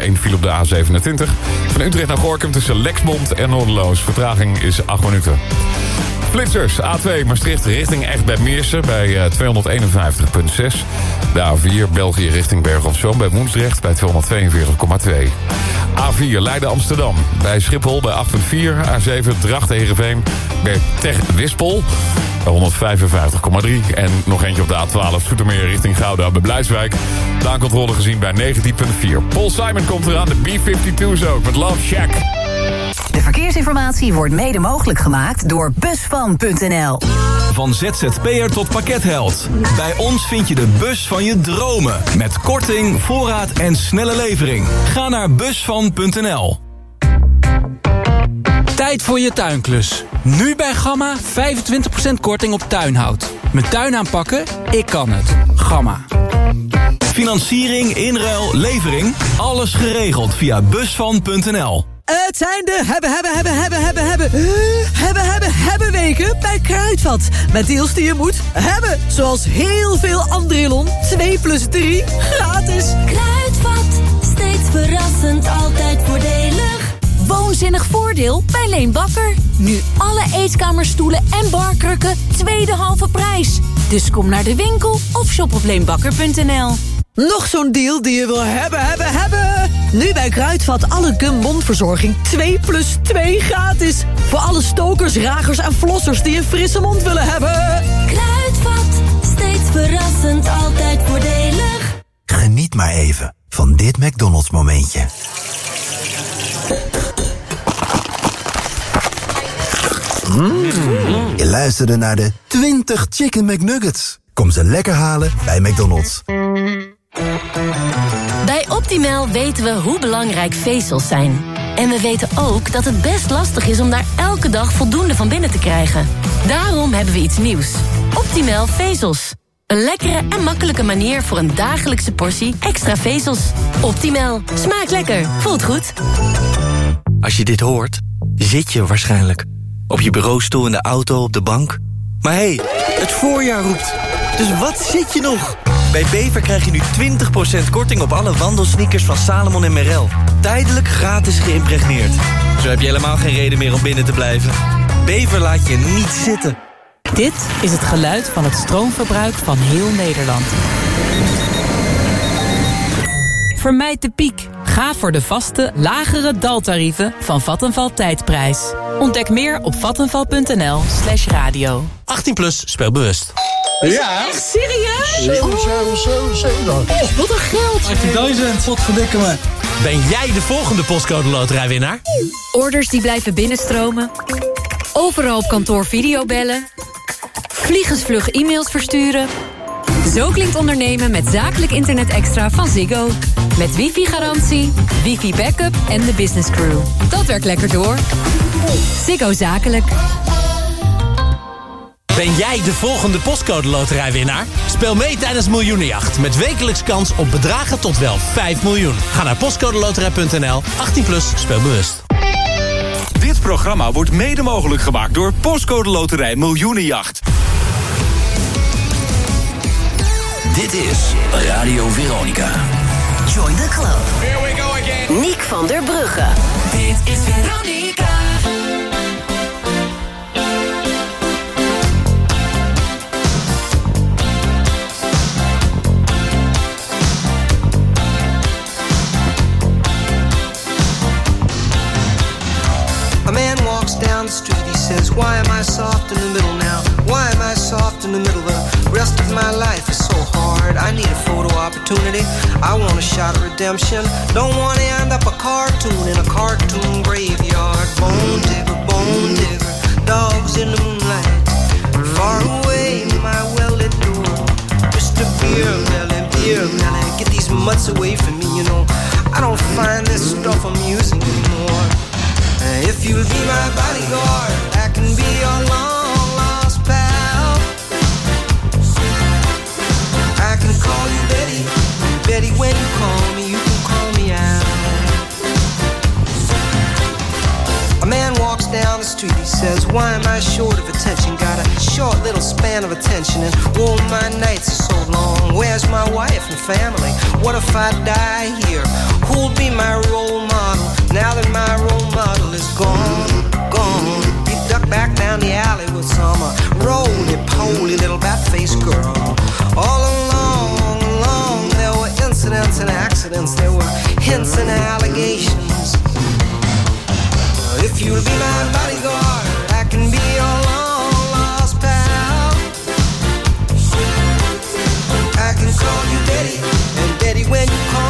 één file op de A27. Van Utrecht naar Gorkum tussen Lexmond en Noorderloos. Vertraging is 8 minuten. Flitsers, A2 Maastricht richting echt bij Meersen bij eh, 251,6. De A4 België richting Bergen op Zoom bij Woensdrecht bij 242,2. A4 Leiden Amsterdam bij Schiphol bij 8,4. A7 Drachten Heerenveen bij Tech Wispel bij 155,3. En nog eentje op de A12 Zoetermeer richting Gouda bij Blijswijk. Baancontrole gezien bij 19,4. Paul Simon komt eraan, de B-52's ook met Love Shack. De verkeersinformatie wordt mede mogelijk gemaakt door Busvan.nl. Van ZZP'er tot pakketheld. Bij ons vind je de bus van je dromen. Met korting, voorraad en snelle levering. Ga naar busvan.nl. Tijd voor je tuinklus. Nu bij Gamma 25% korting op tuinhout. Mijn tuin aanpakken? Ik kan het. Gamma. Financiering, inruil, levering. Alles geregeld via busvan.nl. Het zijn de hebben, hebben, hebben, hebben, hebben, hebben, hebben, hebben, hebben weken bij Kruidvat. Met deals die je moet hebben. Zoals heel veel Andrilon. 2 plus 3 gratis. Kruidvat, steeds verrassend, altijd voordelig. Woonzinnig voordeel bij Leen Bakker. Nu alle eetkamerstoelen en barkrukken tweede halve prijs. Dus kom naar de winkel of shop op leenbakker.nl. Nog zo'n deal die je wil hebben, hebben, hebben. Nu bij Kruidvat alle gum mondverzorging 2 plus 2 gratis. Voor alle stokers, ragers en flossers die een frisse mond willen hebben. Kruidvat, steeds verrassend, altijd voordelig. Geniet maar even van dit McDonald's momentje. Mm. Je luisterde naar de 20 Chicken McNuggets. Kom ze lekker halen bij McDonald's. Bij Optimal weten we hoe belangrijk vezels zijn. En we weten ook dat het best lastig is om daar elke dag voldoende van binnen te krijgen. Daarom hebben we iets nieuws. Optimal vezels. Een lekkere en makkelijke manier voor een dagelijkse portie extra vezels. Optimal. Smaakt lekker. Voelt goed. Als je dit hoort, zit je waarschijnlijk. Op je bureaustoel, in de auto, op de bank. Maar hé, hey, het voorjaar roept. Dus wat zit je nog? Bij Bever krijg je nu 20% korting op alle wandelsneakers van Salomon en Merrell. Tijdelijk gratis geïmpregneerd. Zo heb je helemaal geen reden meer om binnen te blijven. Bever laat je niet zitten. Dit is het geluid van het stroomverbruik van heel Nederland. Vermijd de piek. Ga voor de vaste, lagere daltarieven van Vattenval Tijdprijs. Ontdek meer op vattenval.nl slash radio. 18 plus, speel bewust. Ja. Echt serieus? 7, 7, 7, 7. Oh, wat een geld. 18.000, wat verdikken me. Ben jij de volgende postcode loterijwinnaar? Orders die blijven binnenstromen. Overal op kantoor videobellen. Vliegensvlug e-mails versturen. Zo klinkt ondernemen met zakelijk internet extra van Ziggo. Met wifi-garantie, wifi-backup en de business crew. Dat werkt lekker door. Ziggo Zakelijk. Ben jij de volgende postcode loterijwinnaar? Speel mee tijdens Miljoenenjacht met wekelijks kans op bedragen tot wel 5 miljoen. Ga naar postcodeloterij.nl, 18 plus, speel bewust. Dit programma wordt mede mogelijk gemaakt door Postcode Loterij Miljoenenjacht. Dit is Radio Veronica. Join the club. Here we go again. Niek van der Brugge. Dit is Veronica. A man walks down the street, he says, Why am I soft in the middle now? Why am I soft in the middle? The rest of my life is so. I need a photo opportunity. I want a shot of redemption. Don't want to end up a cartoon in a cartoon graveyard. Bone digger, bone digger, dogs in the moonlight. Far away, my well lit door. Mr. Beer Melly, Beer Melly, get these mutts away from me, you know. I don't find this stuff amusing anymore. If you'll be my bodyguard, I can be your long Betty. Betty, when you call me, you can call me out. A man walks down the street, he says, Why am I short of attention? Got a short little span of attention, and my nights are so long. Where's my wife and family? What if I die here? Who'll be my role model now that my role model is gone? Gone back down the alley with some roly-poly little bat-faced girl all alone incidents and accidents, there were hints and allegations. If you'll be my bodyguard, I can be your long lost pal. I can call you Daddy, and Daddy when you call.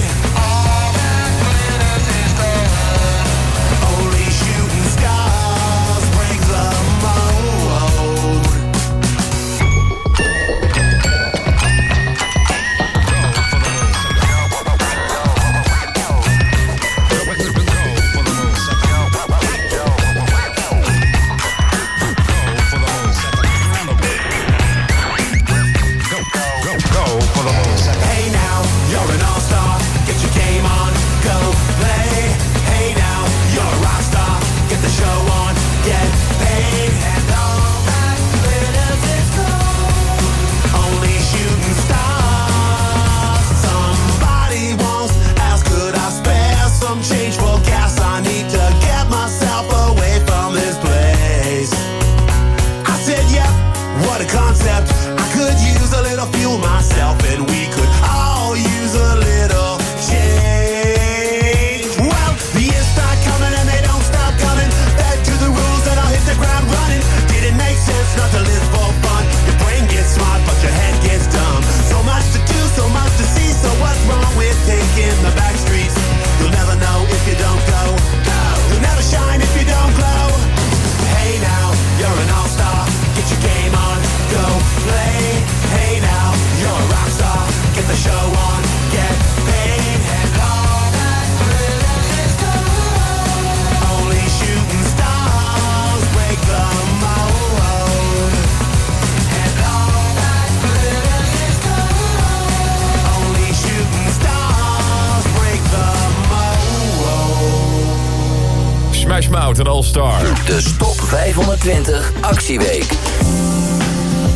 Star. De Stop 520 Actieweek.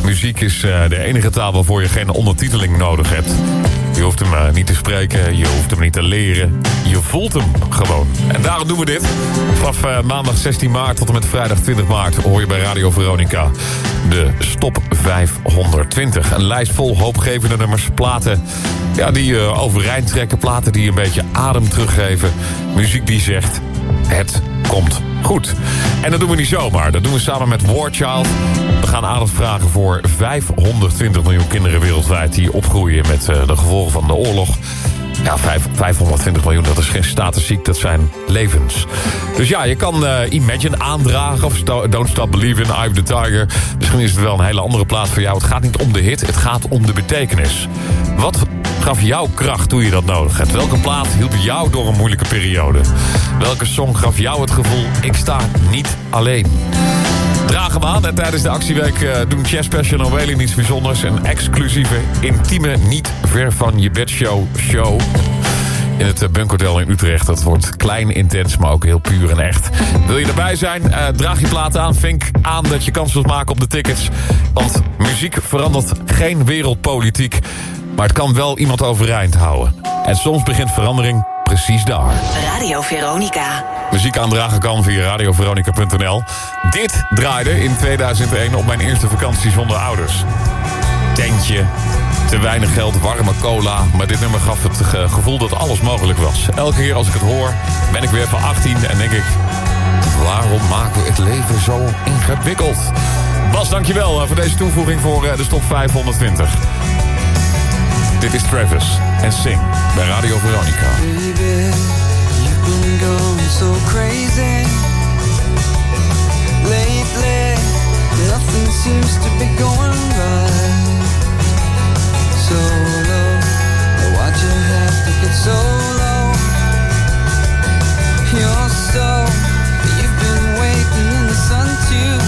Muziek is eh, de enige taal waarvoor je geen ondertiteling nodig hebt. Je hoeft hem eh, niet te spreken, je hoeft hem niet te leren. Je voelt hem gewoon. En daarom doen we dit. Vanaf eh, maandag 16 maart tot en met vrijdag 20 maart... hoor je bij Radio Veronica de Stop 520. Een lijst vol hoopgevende nummers, platen... Ja, die overeind trekken, platen die een beetje adem teruggeven. Muziek die zegt, het komt goed. En dat doen we niet zomaar. Dat doen we samen met War Child. We gaan aandacht vragen voor 520 miljoen kinderen wereldwijd... die opgroeien met eh, de gevolgen van de oorlog. Ja, vijf- 520 miljoen, dat is geen statusziek, dat zijn levens. Dus ja, je kan eh, Imagine aandragen of Don't Stop Believing, Eye of the Tiger. Misschien is het wel een hele andere plaat voor jou. Het gaat niet om de hit, het gaat om de betekenis. Wat gaf jou kracht toen je dat nodig hebt? Welke plaat hielp jou door een moeilijke periode? Welke song gaf jou het gevoel, ik sta niet alleen? Draag hem aan en tijdens de actieweek eh, doen Chess Passion en Whaling iets bijzonders. Een exclusieve, intieme, niet ver van je bedshow show. In het eh, Bunkhotel in Utrecht. Dat wordt klein, intens, maar ook heel puur en echt. Wil je erbij zijn? Eh, draag je plaat aan. Vink aan dat je kans wilt maken op de tickets. Want muziek verandert geen wereldpolitiek. Maar het kan wel iemand overeind houden. En soms begint verandering precies daar. Radio Veronica. Muziek aandragen kan via radioveronica.nl. Dit draaide in 2001 op mijn eerste vakantie zonder ouders. Tentje, te weinig geld, warme cola. Maar dit nummer gaf het ge- gevoel dat alles mogelijk was. Elke keer als ik het hoor, ben ik weer van 18 en denk ik... Waarom maken we het leven zo ingewikkeld? Bas, dankjewel eh, voor deze toevoeging voor eh, de Stop 520. Dit is Travis en Sing bij Radio Veronica. Baby, you've been going so crazy lately. Nothing seems to be going right. So low, why'd you have to get so low? You're so, you've been waiting in the sun too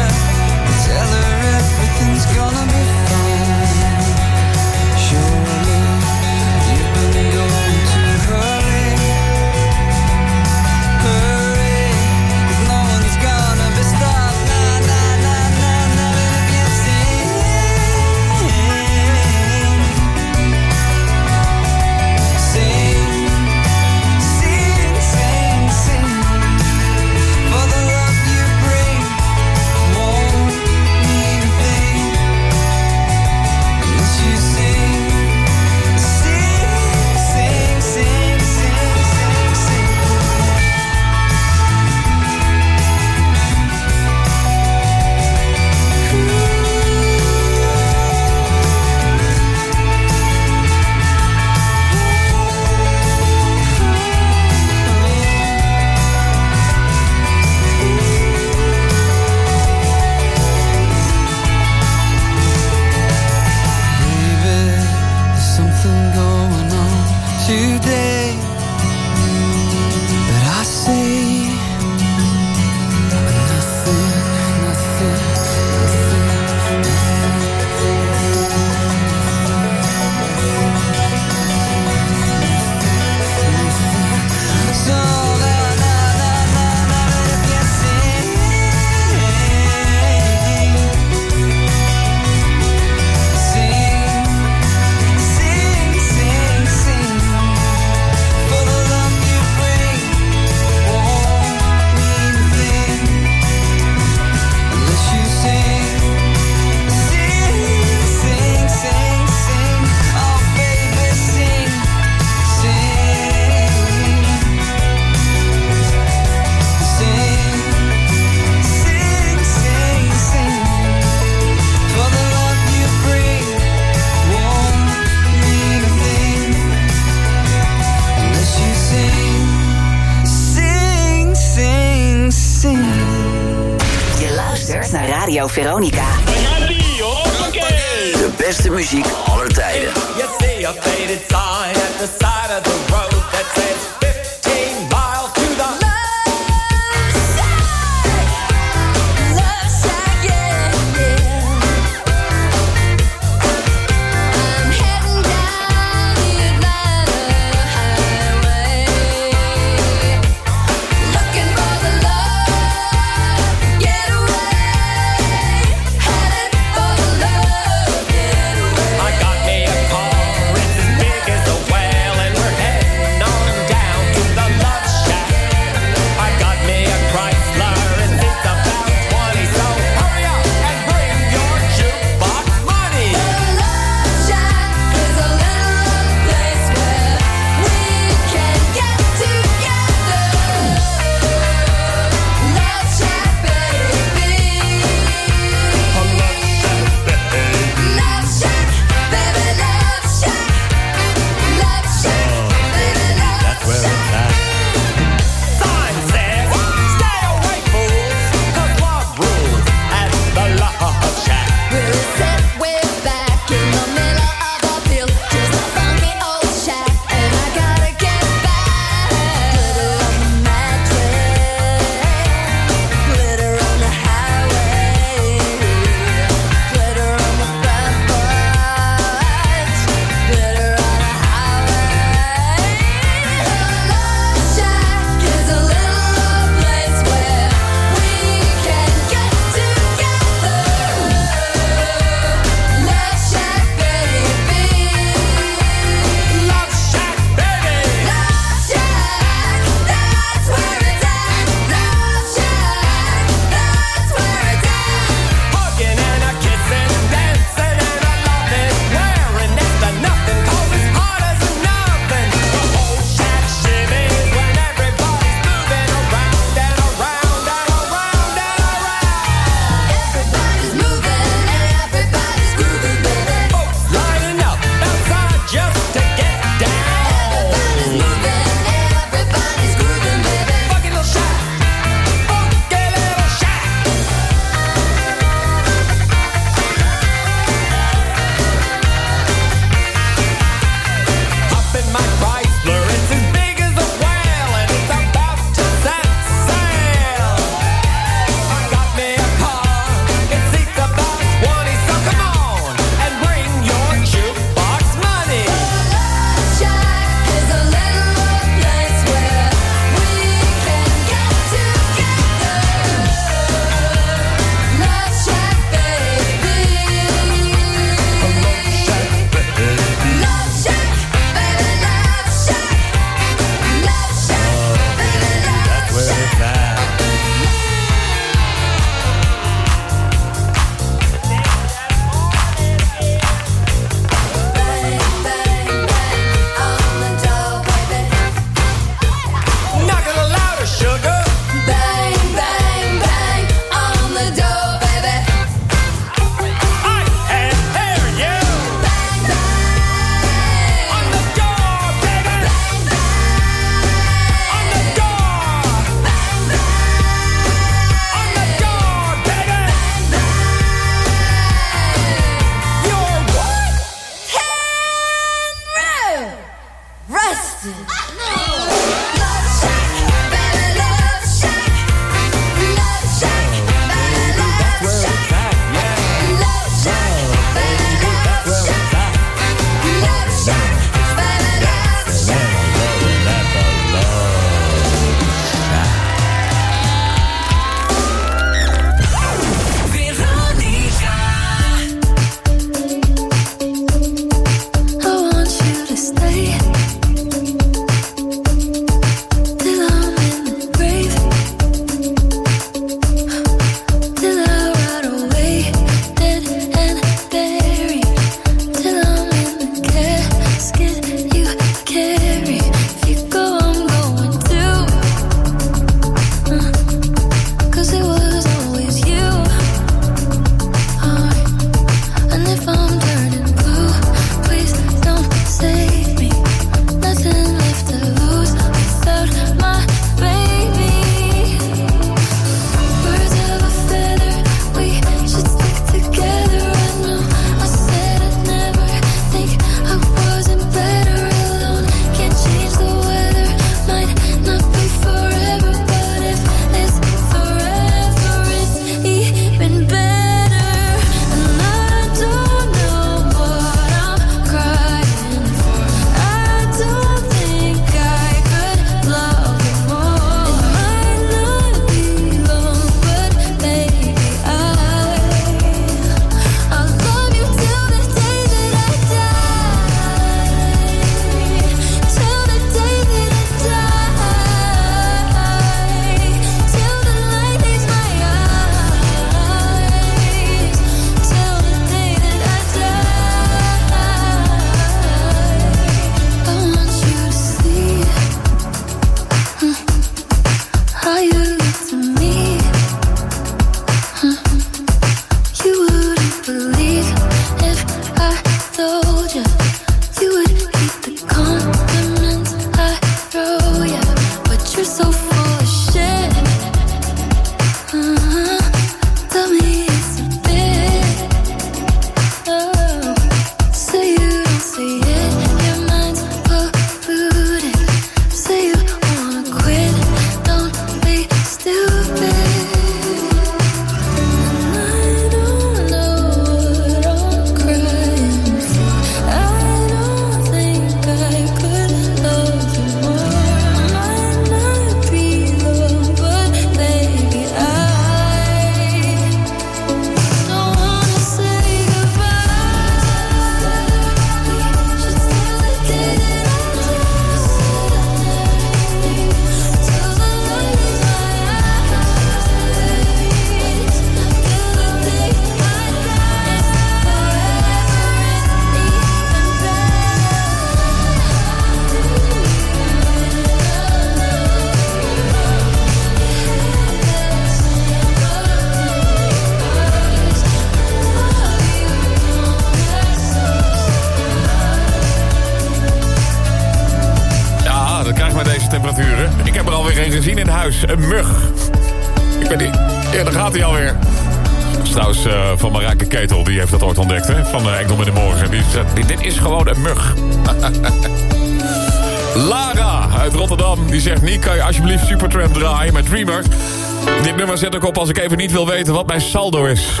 even niet wil weten wat mijn saldo is.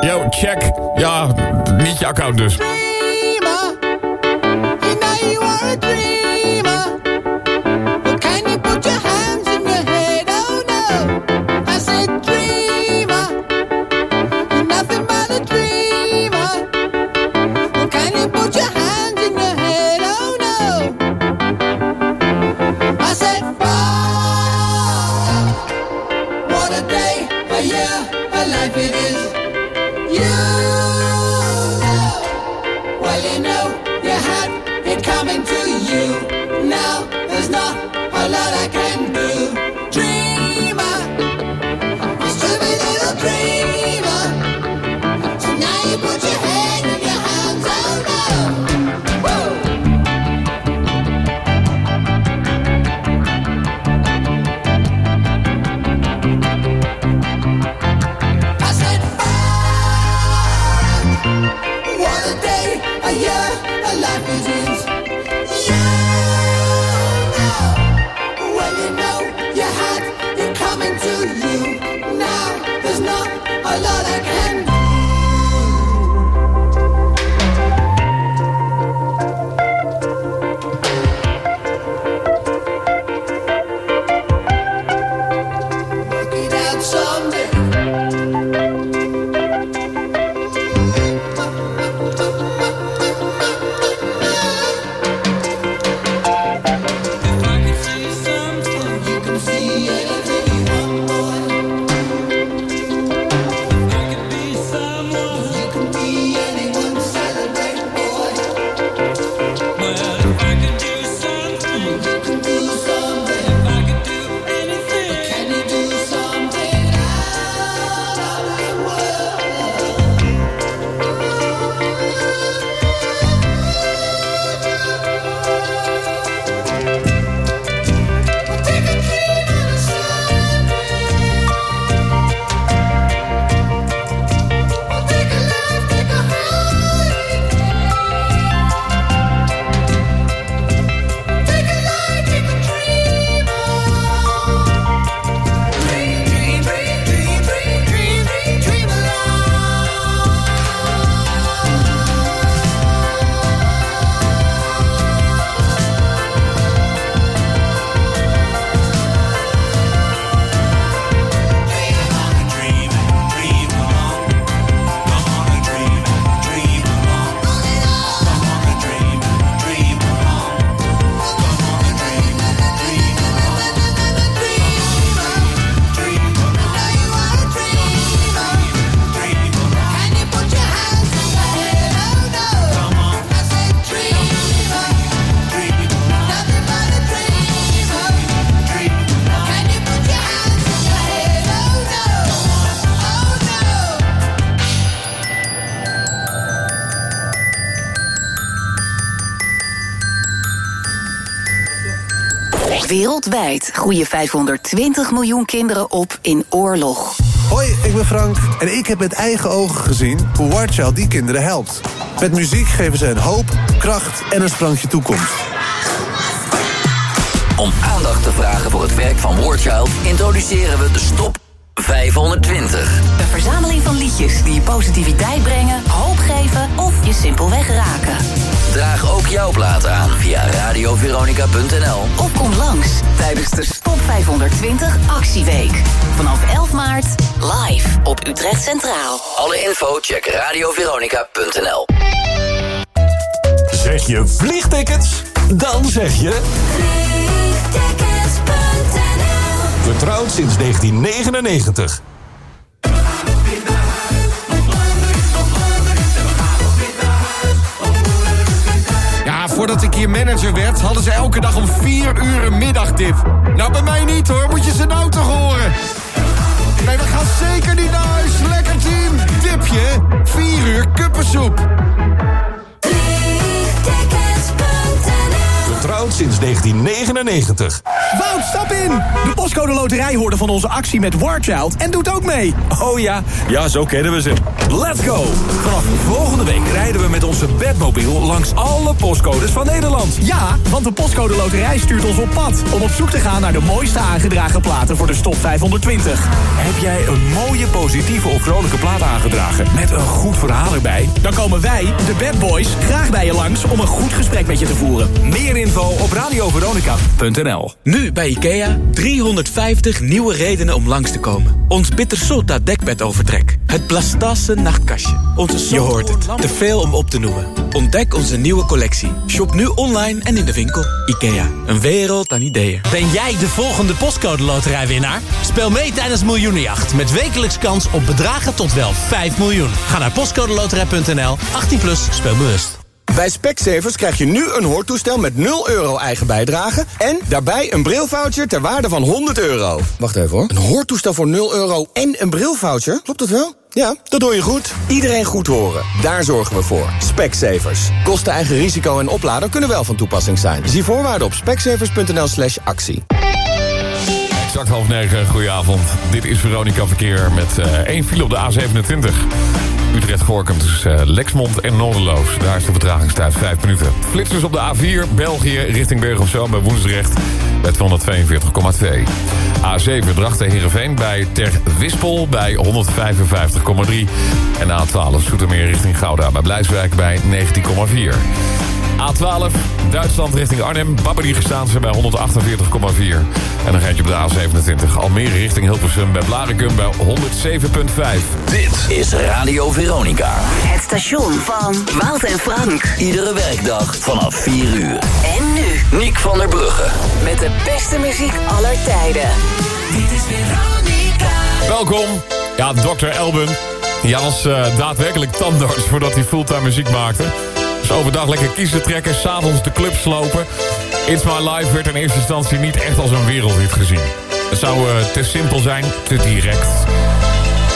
Yo, check. Ja, niet je account dus. Wereldwijd groeien 520 miljoen kinderen op in oorlog. Hoi, ik ben Frank en ik heb met eigen ogen gezien hoe Warchild die kinderen helpt. Met muziek geven ze een hoop, kracht en een sprankje toekomst. Om aandacht te vragen voor het werk van Warchild introduceren we de Stop 520. Een verzameling van liedjes die je positiviteit brengen, hoop geven of je simpelweg raken. Draag ook jouw plaat aan via radioveronica.nl. Of kom langs tijdens de Stop 520 Actieweek. Vanaf 11 maart live op Utrecht Centraal. Alle info check radioveronica.nl. Zeg je vliegtickets? Dan zeg je... Vertrouwd sinds 1999. Ja, voordat ik hier manager werd, hadden ze elke dag om 4 uur een middagdip. Nou, bij mij niet hoor, moet je ze nou toch horen? Nee, we gaan zeker niet naar huis. Lekker team. Dipje, 4 uur kuppensoep. Sinds 1999. Wout, stap in! De postcode loterij hoorde van onze actie met Warchild en doet ook mee. Oh ja, ja, zo kennen we ze. Let's go! Vanaf volgende week rijden we met onze bedmobiel langs alle postcodes van Nederland. Ja, want de postcode loterij stuurt ons op pad... om op zoek te gaan naar de mooiste aangedragen platen voor de Stop 520. Heb jij een mooie, positieve of vrolijke plaat aangedragen met een goed verhaal erbij? Dan komen wij, de Bad Boys, graag bij je langs om een goed gesprek met je te voeren. Meer info op radioveronica.nl Nu bij IKEA 350 nieuwe redenen om langs te komen. Ons Bittersota dekbedovertrek. Het Blastase nachtkastje. Onze Je hoort het. Te veel om op te noemen. Ontdek onze nieuwe collectie. Shop nu online en in de winkel. IKEA. Een wereld aan ideeën. Ben jij de volgende postcode loterijwinnaar? Speel mee tijdens Miljoenenjacht met wekelijks kans op bedragen tot wel 5 miljoen. Ga naar postcodeloterij.nl, 18 plus, speel bewust. Bij Specsavers krijg je nu een hoortoestel met 0 euro eigen bijdrage... en daarbij een brilvoucher ter waarde van 100 euro. Wacht even hoor. Een hoortoestel voor 0 euro en een brilvoucher? Klopt dat wel? Ja, dat doe je goed. Iedereen goed horen. Daar zorgen we voor. Specsavers. Kosten eigen risico en oplader kunnen wel van toepassing zijn. Zie voorwaarden op specsavers.nl slash actie. Exact half negen, goedenavond. Dit is Veronica Verkeer met eh één file op de A27. Utrecht-Gorkum tussen eh, Lexmond en Noorderloos. Daar is de vertragingstijd 5 minuten. Flitsers op de A4, België, richting Bergen op Zoom bij Woensdrecht... bij 242,2. A7, Drachten-Heerenveen bij Ter Wispel bij 155,3. En A12, Zoetermeer richting Gouda bij Blijswijk bij 19,4. A12, Duitsland richting Arnhem. Babberdy gestaan ze bij 148,4. En dan ga je op de A27. Almere richting Hilversum bij Blaricum bij 107,5. Dit is Radio Veronica. Het station van Wout en Frank. Iedere werkdag vanaf 4 uur. En nu, Nick van der Brugge. met de beste muziek aller tijden. Dit is Veronica. Welkom. Ja, Dr. Elben. Ja, was eh, daadwerkelijk tandarts voordat hij fulltime muziek maakte. Dus overdag lekker kiezen trekken, s'avonds de club slopen. It's My Life werd in eerste instantie niet echt als een wereldhit gezien. Het zou eh, te simpel zijn, te direct.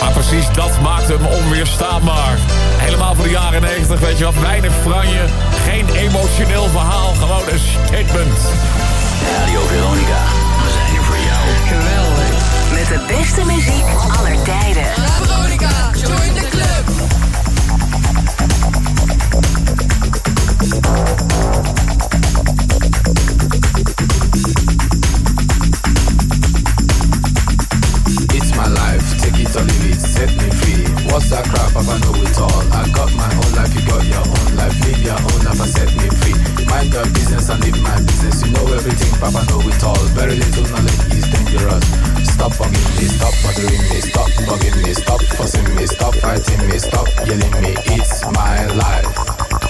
Maar precies dat maakte hem onweerstaanbaar. Helemaal voor de jaren 90, weet je wat, weinig franje. Geen emotioneel verhaal, gewoon een statement. Radio Veronica. We zijn er voor jou. Geweldig. Met de beste muziek aller tijden. Veronica, join the club. Stop bugging me, stop bothering me, free What's that crap? Papa know it all. I got my own business and your own life. Live your own. But set me free. Mind your business you know everything papa no we all very little money these things are stop bugging me, stop fussing me, stop fighting me, stop yelling me. It's my life.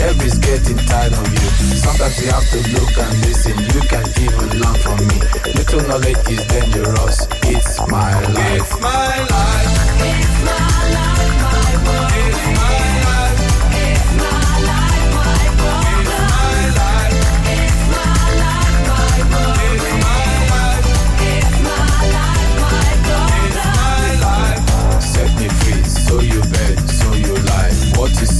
Everybody's getting tired of you. Sometimes you have to look and listen. You can even learn from me. Little knowledge is dangerous. It's my life. It's my life. It's my life, my world. It's my life. It's my life, my world. It's my life. It's my life, my world. It's my life. It's my life, my world. It's my life. Set me free, so you bet, so you lie. What you see is what you get.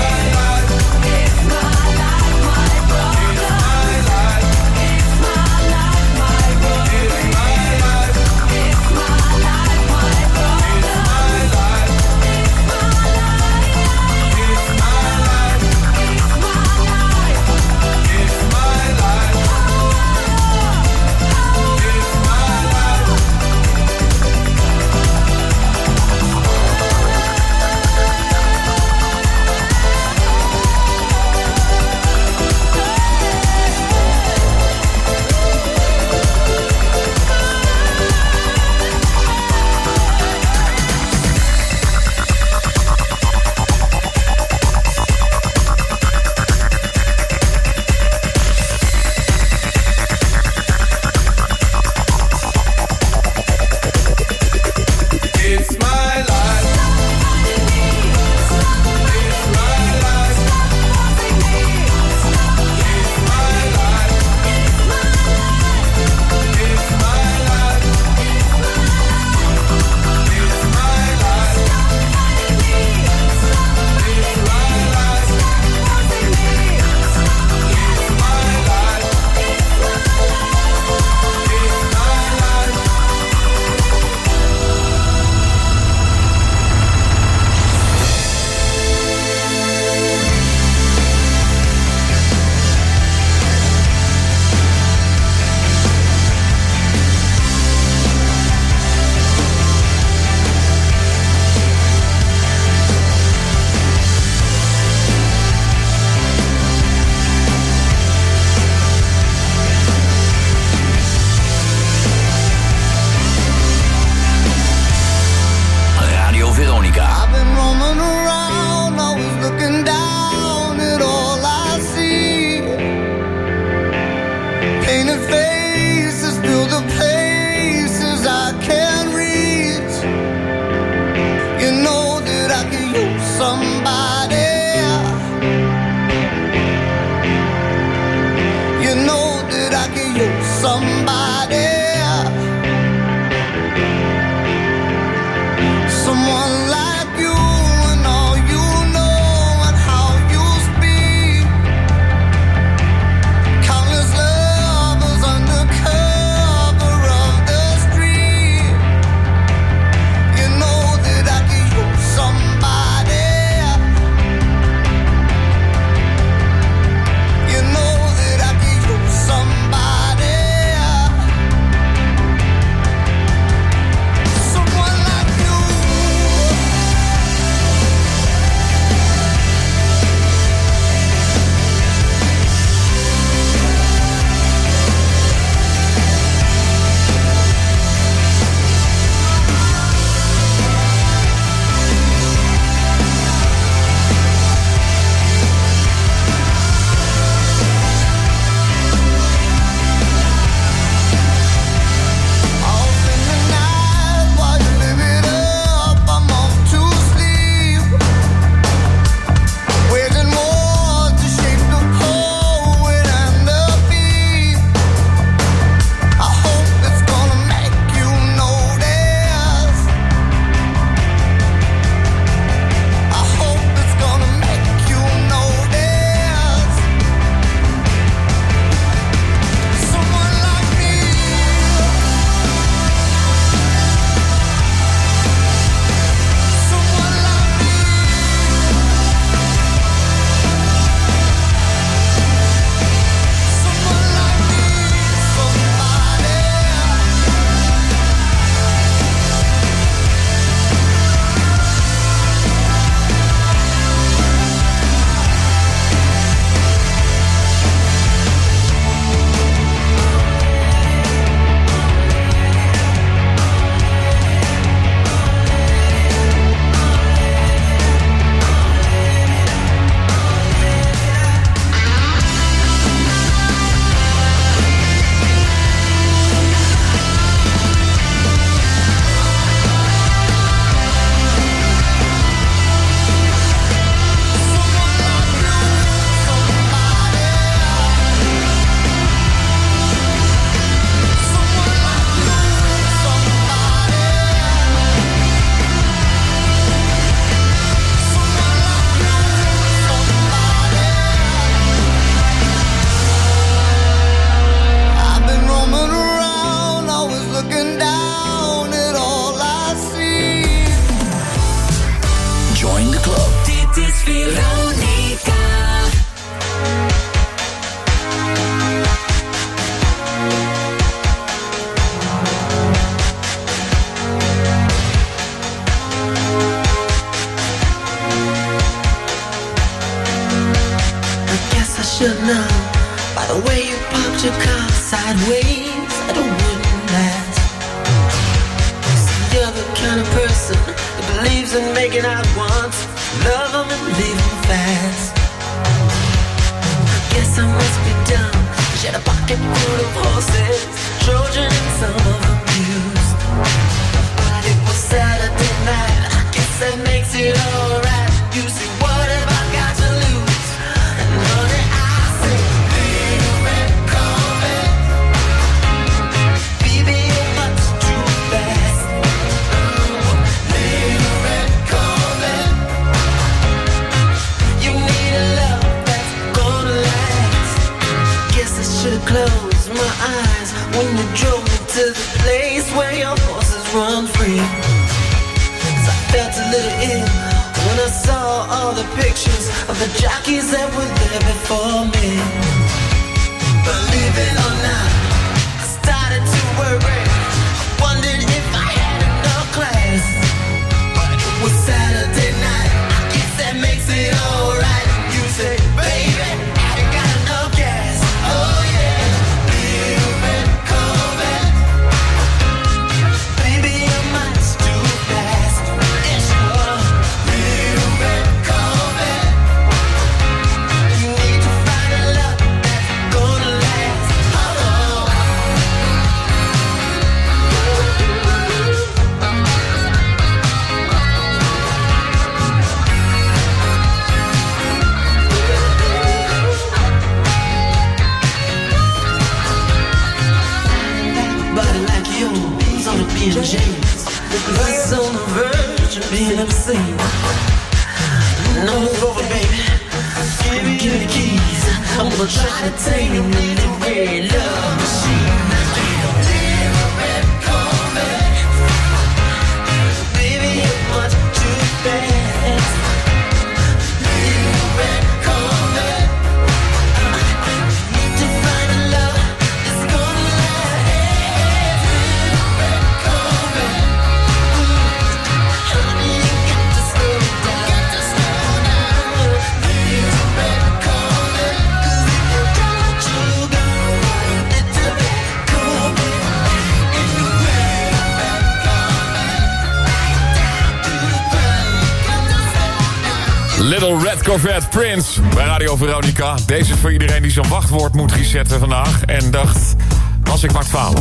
Corvette Prince bij Radio Veronica. Deze is voor iedereen die zijn wachtwoord moet resetten vandaag. En dacht, was ik maar 12.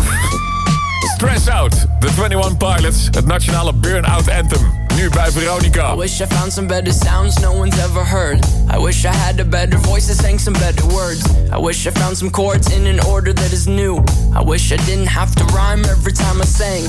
Stress Out, de 21 Pilots, het nationale burn-out anthem. Nu bij Veronica. I wish I found some better sounds no one's ever heard. I wish I had a better voice that sang some better words. I wish I found some chords in an order that is new. I wish I didn't have to rhyme every time I sang.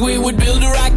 We would build a rocket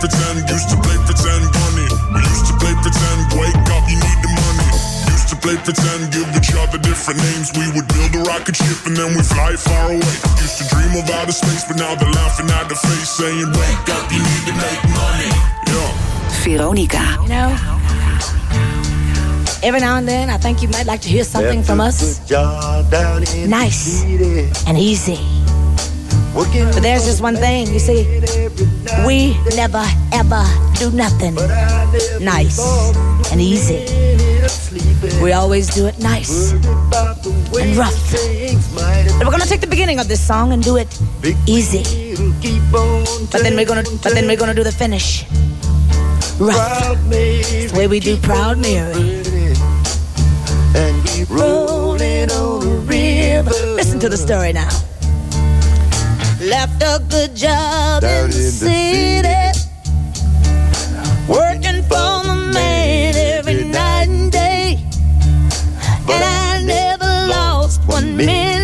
pretend, used to play pretend, bunny. We used to play pretend, wake up, you need the money. Used to play pretend, give each other different names. We would build a rocket ship and then we fly far away. Used to dream of outer space, but now they're laughing at the face, saying, Wake up, you need to make money. Yeah. Veronica. You know, every now and then, I think you might like to hear something from us. Nice and easy. But there's just one thing, you see, we never ever do nothing nice and easy. We always do it nice and rough. And we're gonna take the beginning of this song and do it easy. But then we're gonna, but then we're gonna do the finish rough. It's the way we do Proud Mary. And we rolling on a river. Listen to the story now. Left a good job Down in the in the city. Working for the man every night and day. And I never lost one minute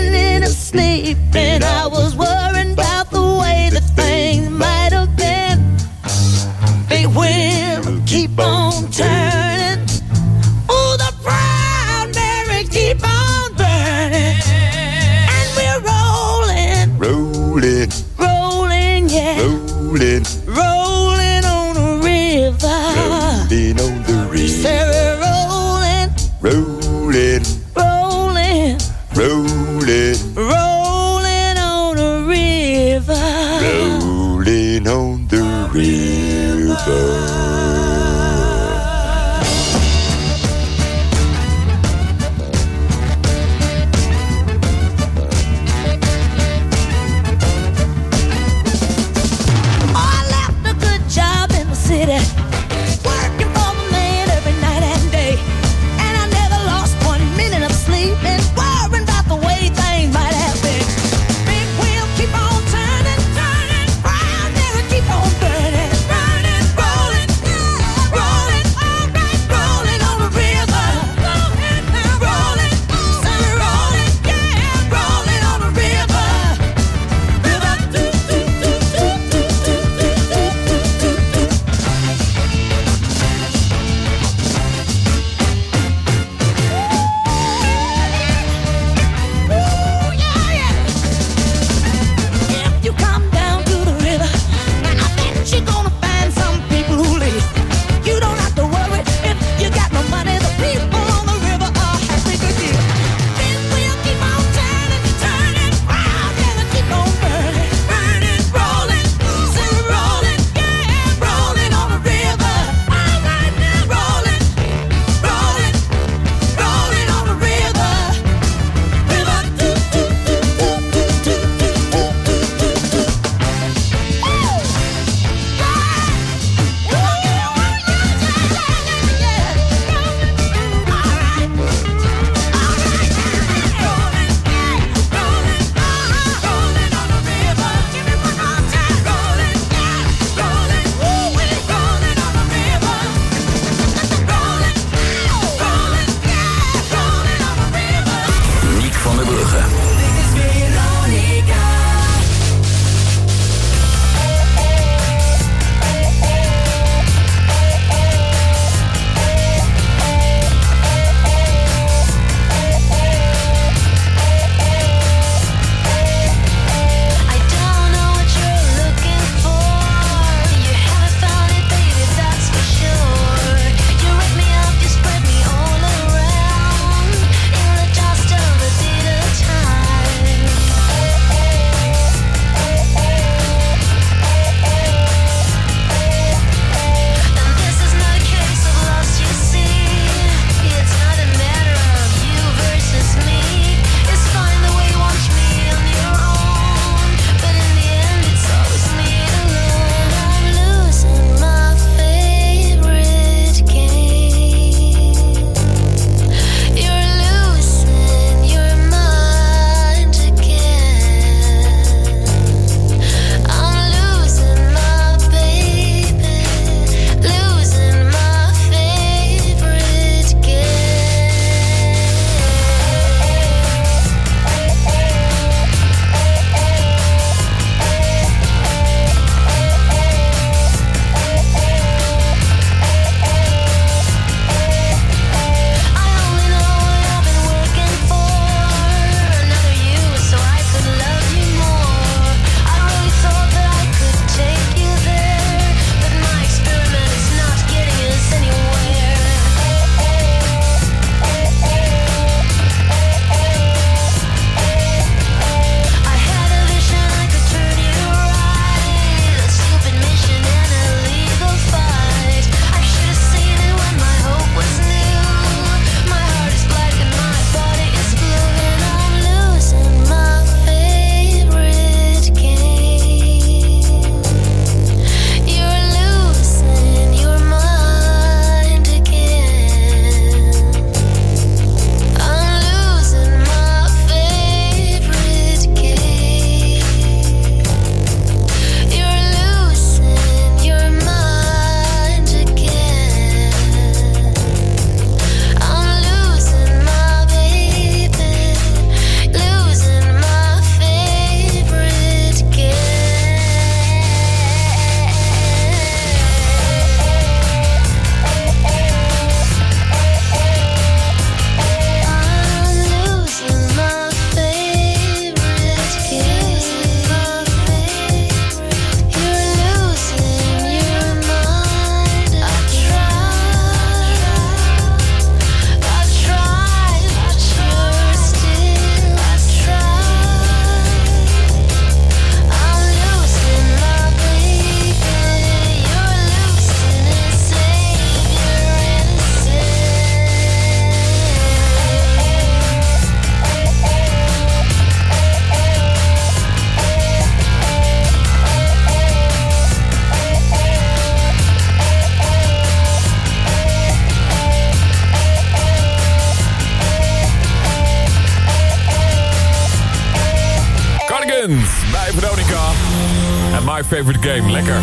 Favorite Game. Lekker.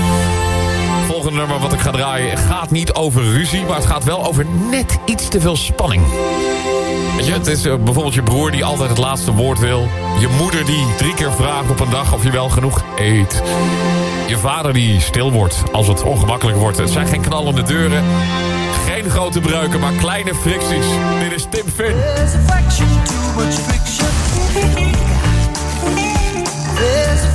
Volgende nummer wat ik ga draaien gaat niet over ruzie... maar het gaat wel over net iets te veel spanning. Weet je, het is eh, bijvoorbeeld je broer die altijd het laatste woord wil. Je moeder die drie keer vraagt op een dag of je wel genoeg eet. Je vader die stil wordt als het ongemakkelijk wordt. Het zijn geen knallende deuren, geen grote breuken, maar kleine fricties. Dit is Tim Finn. There's a too much friction. There's.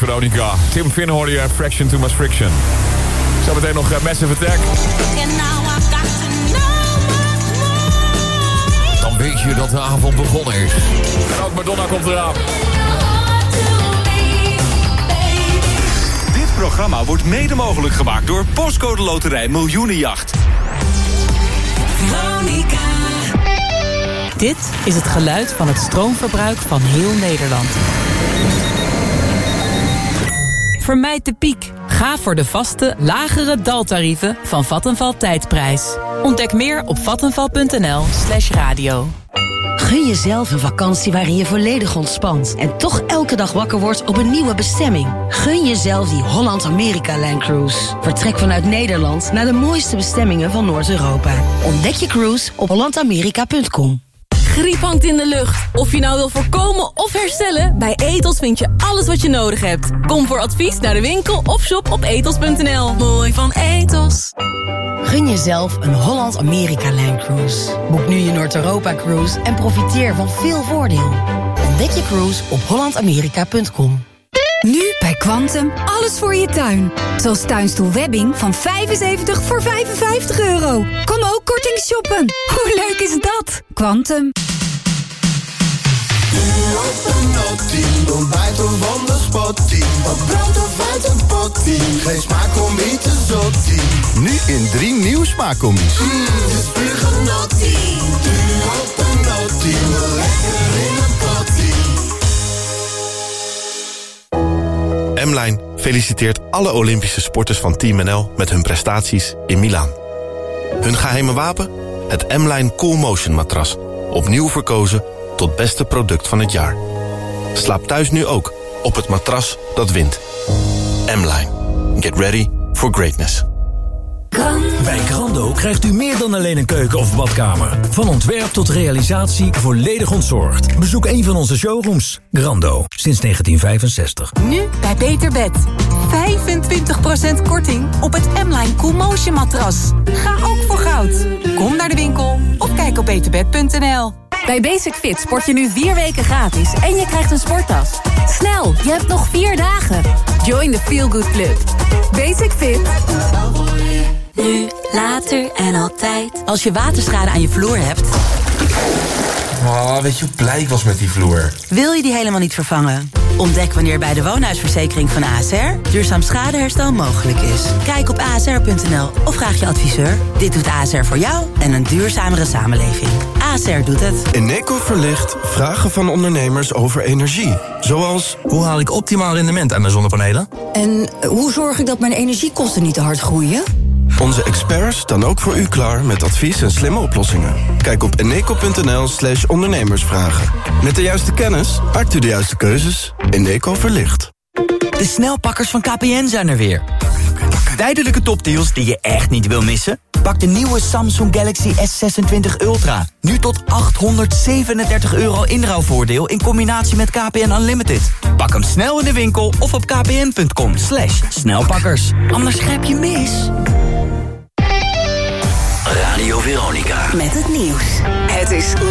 Veronica. Tim Finn hoorde je Fraction Too Much Friction. Zometeen nog eh, Massive Attack. Dan weet je dat de avond begonnen is. En ook Madonna komt eraan. Dit programma wordt mede mogelijk gemaakt door Postcode Loterij Miljoenenjacht. Veronica. Dit is het geluid van het stroomverbruik van heel Nederland. Vermijd de piek. Ga voor de vaste, lagere daltarieven van Vattenval Tijdprijs. Ontdek meer op vattenval.nl slash radio. Gun jezelf een vakantie waarin je volledig ontspant... en toch elke dag wakker wordt op een nieuwe bestemming. Gun jezelf die Holland-Amerika-lijncruise. Vertrek vanuit Nederland naar de mooiste bestemmingen van Noord-Europa. Ontdek je cruise op hollandamerika.com. Griep hangt in de lucht. Of je nou wil voorkomen of herstellen, bij Etos vind je alles wat je nodig hebt. Kom voor advies naar de winkel of shop op etos.nl. Mooi van Etos. Gun jezelf een Holland-Amerika-Line Cruise. Boek nu je Noord-Europa-cruise en profiteer van veel voordeel. Ontdek je cruise op hollandamerika.com. Nu bij Quantum alles voor je tuin. Zoals tuinstoel Webbing van 75 voor 55 euro. Kom ook korting shoppen. Hoe leuk is dat? Quantum. Ontbijt of wonderspotty. Wat brood of M-Line feliciteert alle Olympische sporters van Team NL... met hun prestaties in Milaan. Hun geheime wapen? Het M-Line Cool Motion matras. Opnieuw verkozen tot beste product van het jaar. Slaap thuis nu ook op het matras dat wint. M-Line. Get ready for greatness. Bij Grando krijgt u meer dan alleen een keuken of badkamer. Van ontwerp tot realisatie volledig ontzorgd. Bezoek een van onze showrooms. Grando, sinds 1965. Nu bij Beter Bed. 25% korting op het M-Line Cool Motion matras. Ga ook voor goud. Kom naar de winkel of kijk op beterbed.nl. Bij Basic Fit sport je nu vier weken gratis en je krijgt een sporttas. Snel, je hebt nog vier dagen. Join the Feel Good Club. Basic Fit. Nu, later en altijd. Als je waterschade aan je vloer hebt... Oh, weet je hoe blij ik was met die vloer? Wil je die helemaal niet vervangen? Ontdek wanneer bij de woonhuisverzekering van ASR... duurzaam schadeherstel mogelijk is. Kijk op asr.nl of vraag je adviseur. Dit doet ASR voor jou en een duurzamere samenleving. ASR doet het. Eneco verlicht vragen van ondernemers over energie. Zoals, hoe haal ik optimaal rendement aan mijn zonnepanelen? En hoe zorg ik dat mijn energiekosten niet te hard groeien? Onze experts staan ook voor u klaar met advies en slimme oplossingen. Kijk op eneco.nl slash ondernemersvragen. Met de juiste kennis maakt u de juiste keuzes. Eneco verlicht. De snelpakkers van KPN zijn er weer. Tijdelijke topdeals die je echt niet wil missen? Pak de nieuwe Samsung Galaxy S26 Ultra. Nu tot 837 euro inruilvoordeel in combinatie met KPN Unlimited. Pak hem snel in de winkel of op kpn.com slash snelpakkers. Anders grijp je mis. Radio Veronica. Met het nieuws. Het is 9.